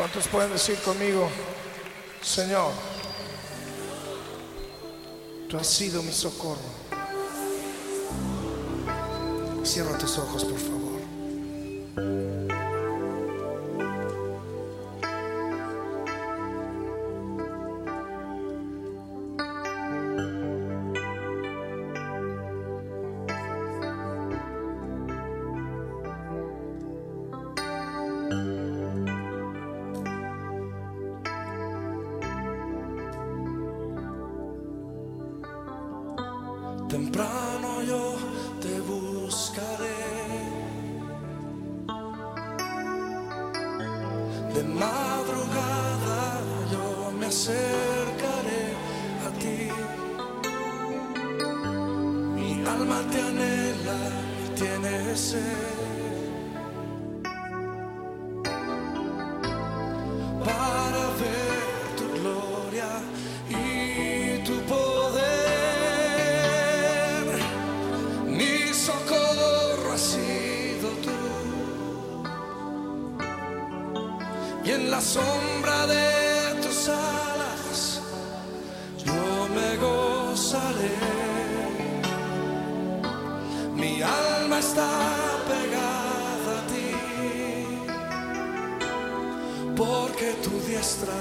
¿Cuántos pueden decir conmigo, Señor, tú has sido mi socorro? Cierra tus ojos, por favor. Temprano yo te buscaré. De madrugada yo me acercaré a ti. Mi alma te anhela y tiene sed. Y en la sombra de tus alas yo me gozaré. Mi alma está pegada a ti, porque tu diestra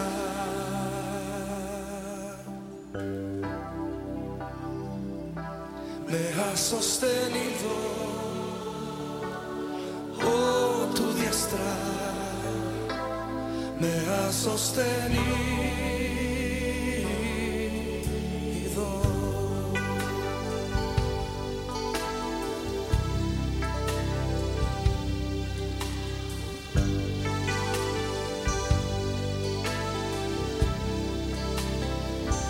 me ha sostenido. Oh, tu diestra me ha sostenido.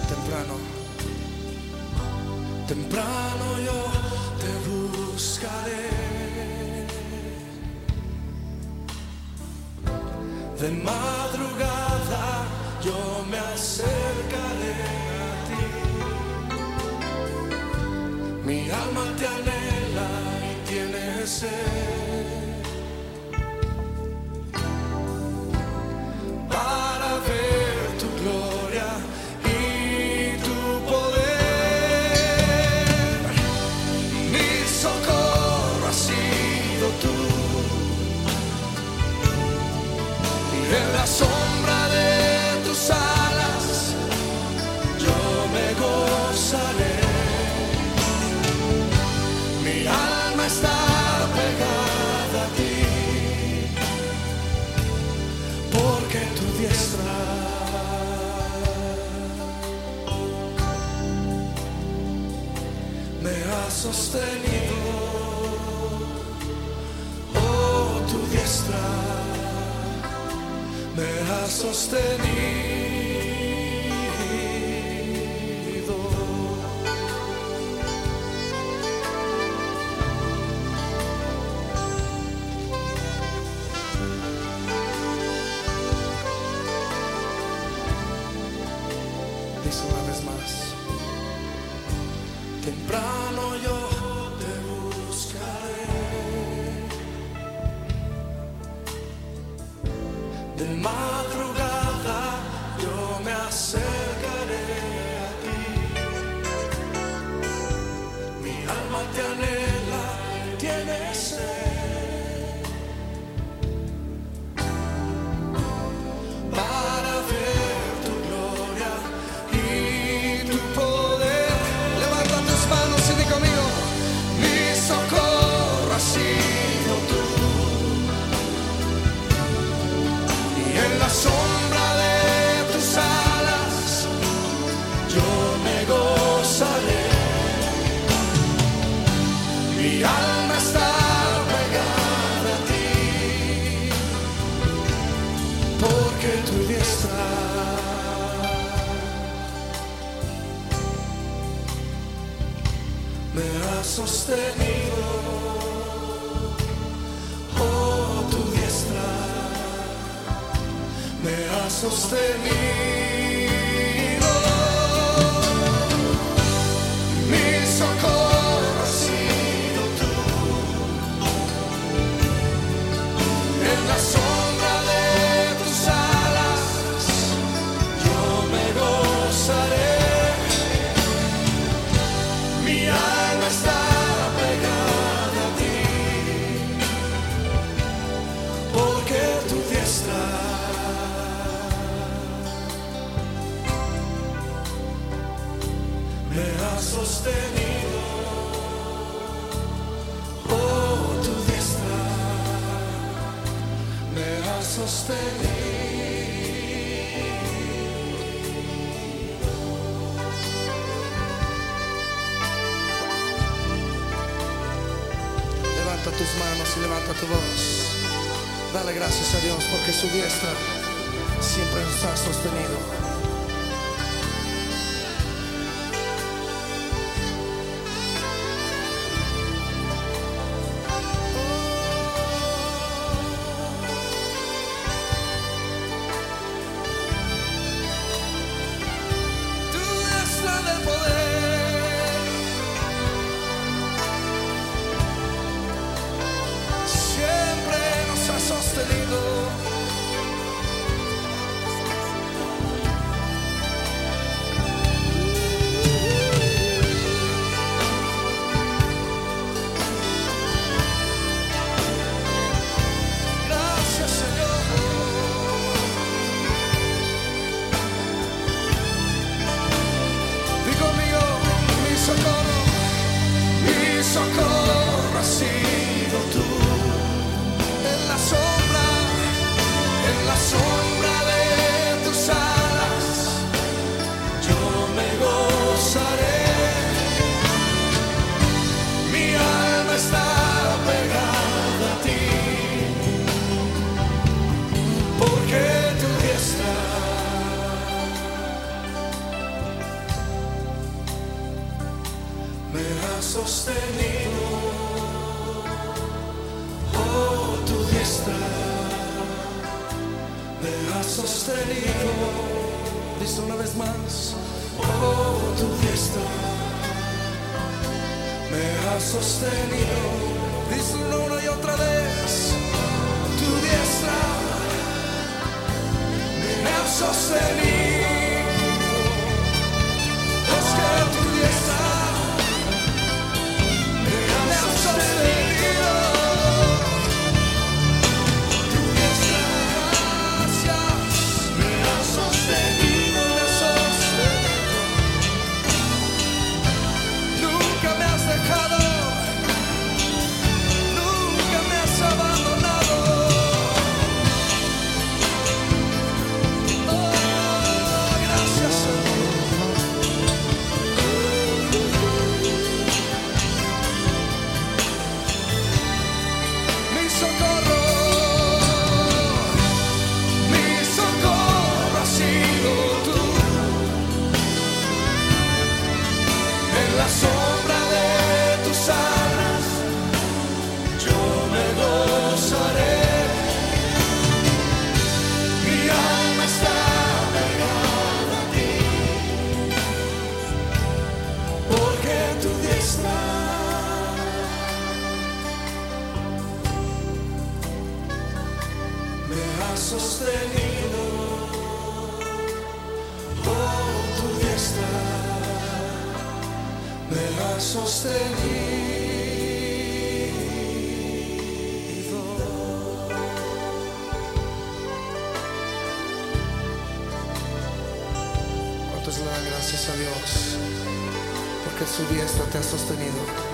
Temprano, temprano yo te buscaré. De madrugada yo me acercaré a ti. Mi alma te anhela y tiene sed. Sombra de tus alas yo me gozaré. Mi alma está pegada a ti, porque tu diestra me ha sostenido. Sostenido. Dice una vez más. Temprano alma te anhela, tu diestra me ha sostenido. Oh, tu diestra me ha sostenido. Levanta tus manos y levanta tu voz. Dale gracias a Dios porque su diestra siempre nos ha sostenido. sostenido. Listo una vez más, oh, tu fiesta me ha sostenido. sostenido por tu diestra, me has sostenido. gracias a Dios, porque su diestra te ha sostenido.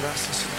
Graças, Senhor.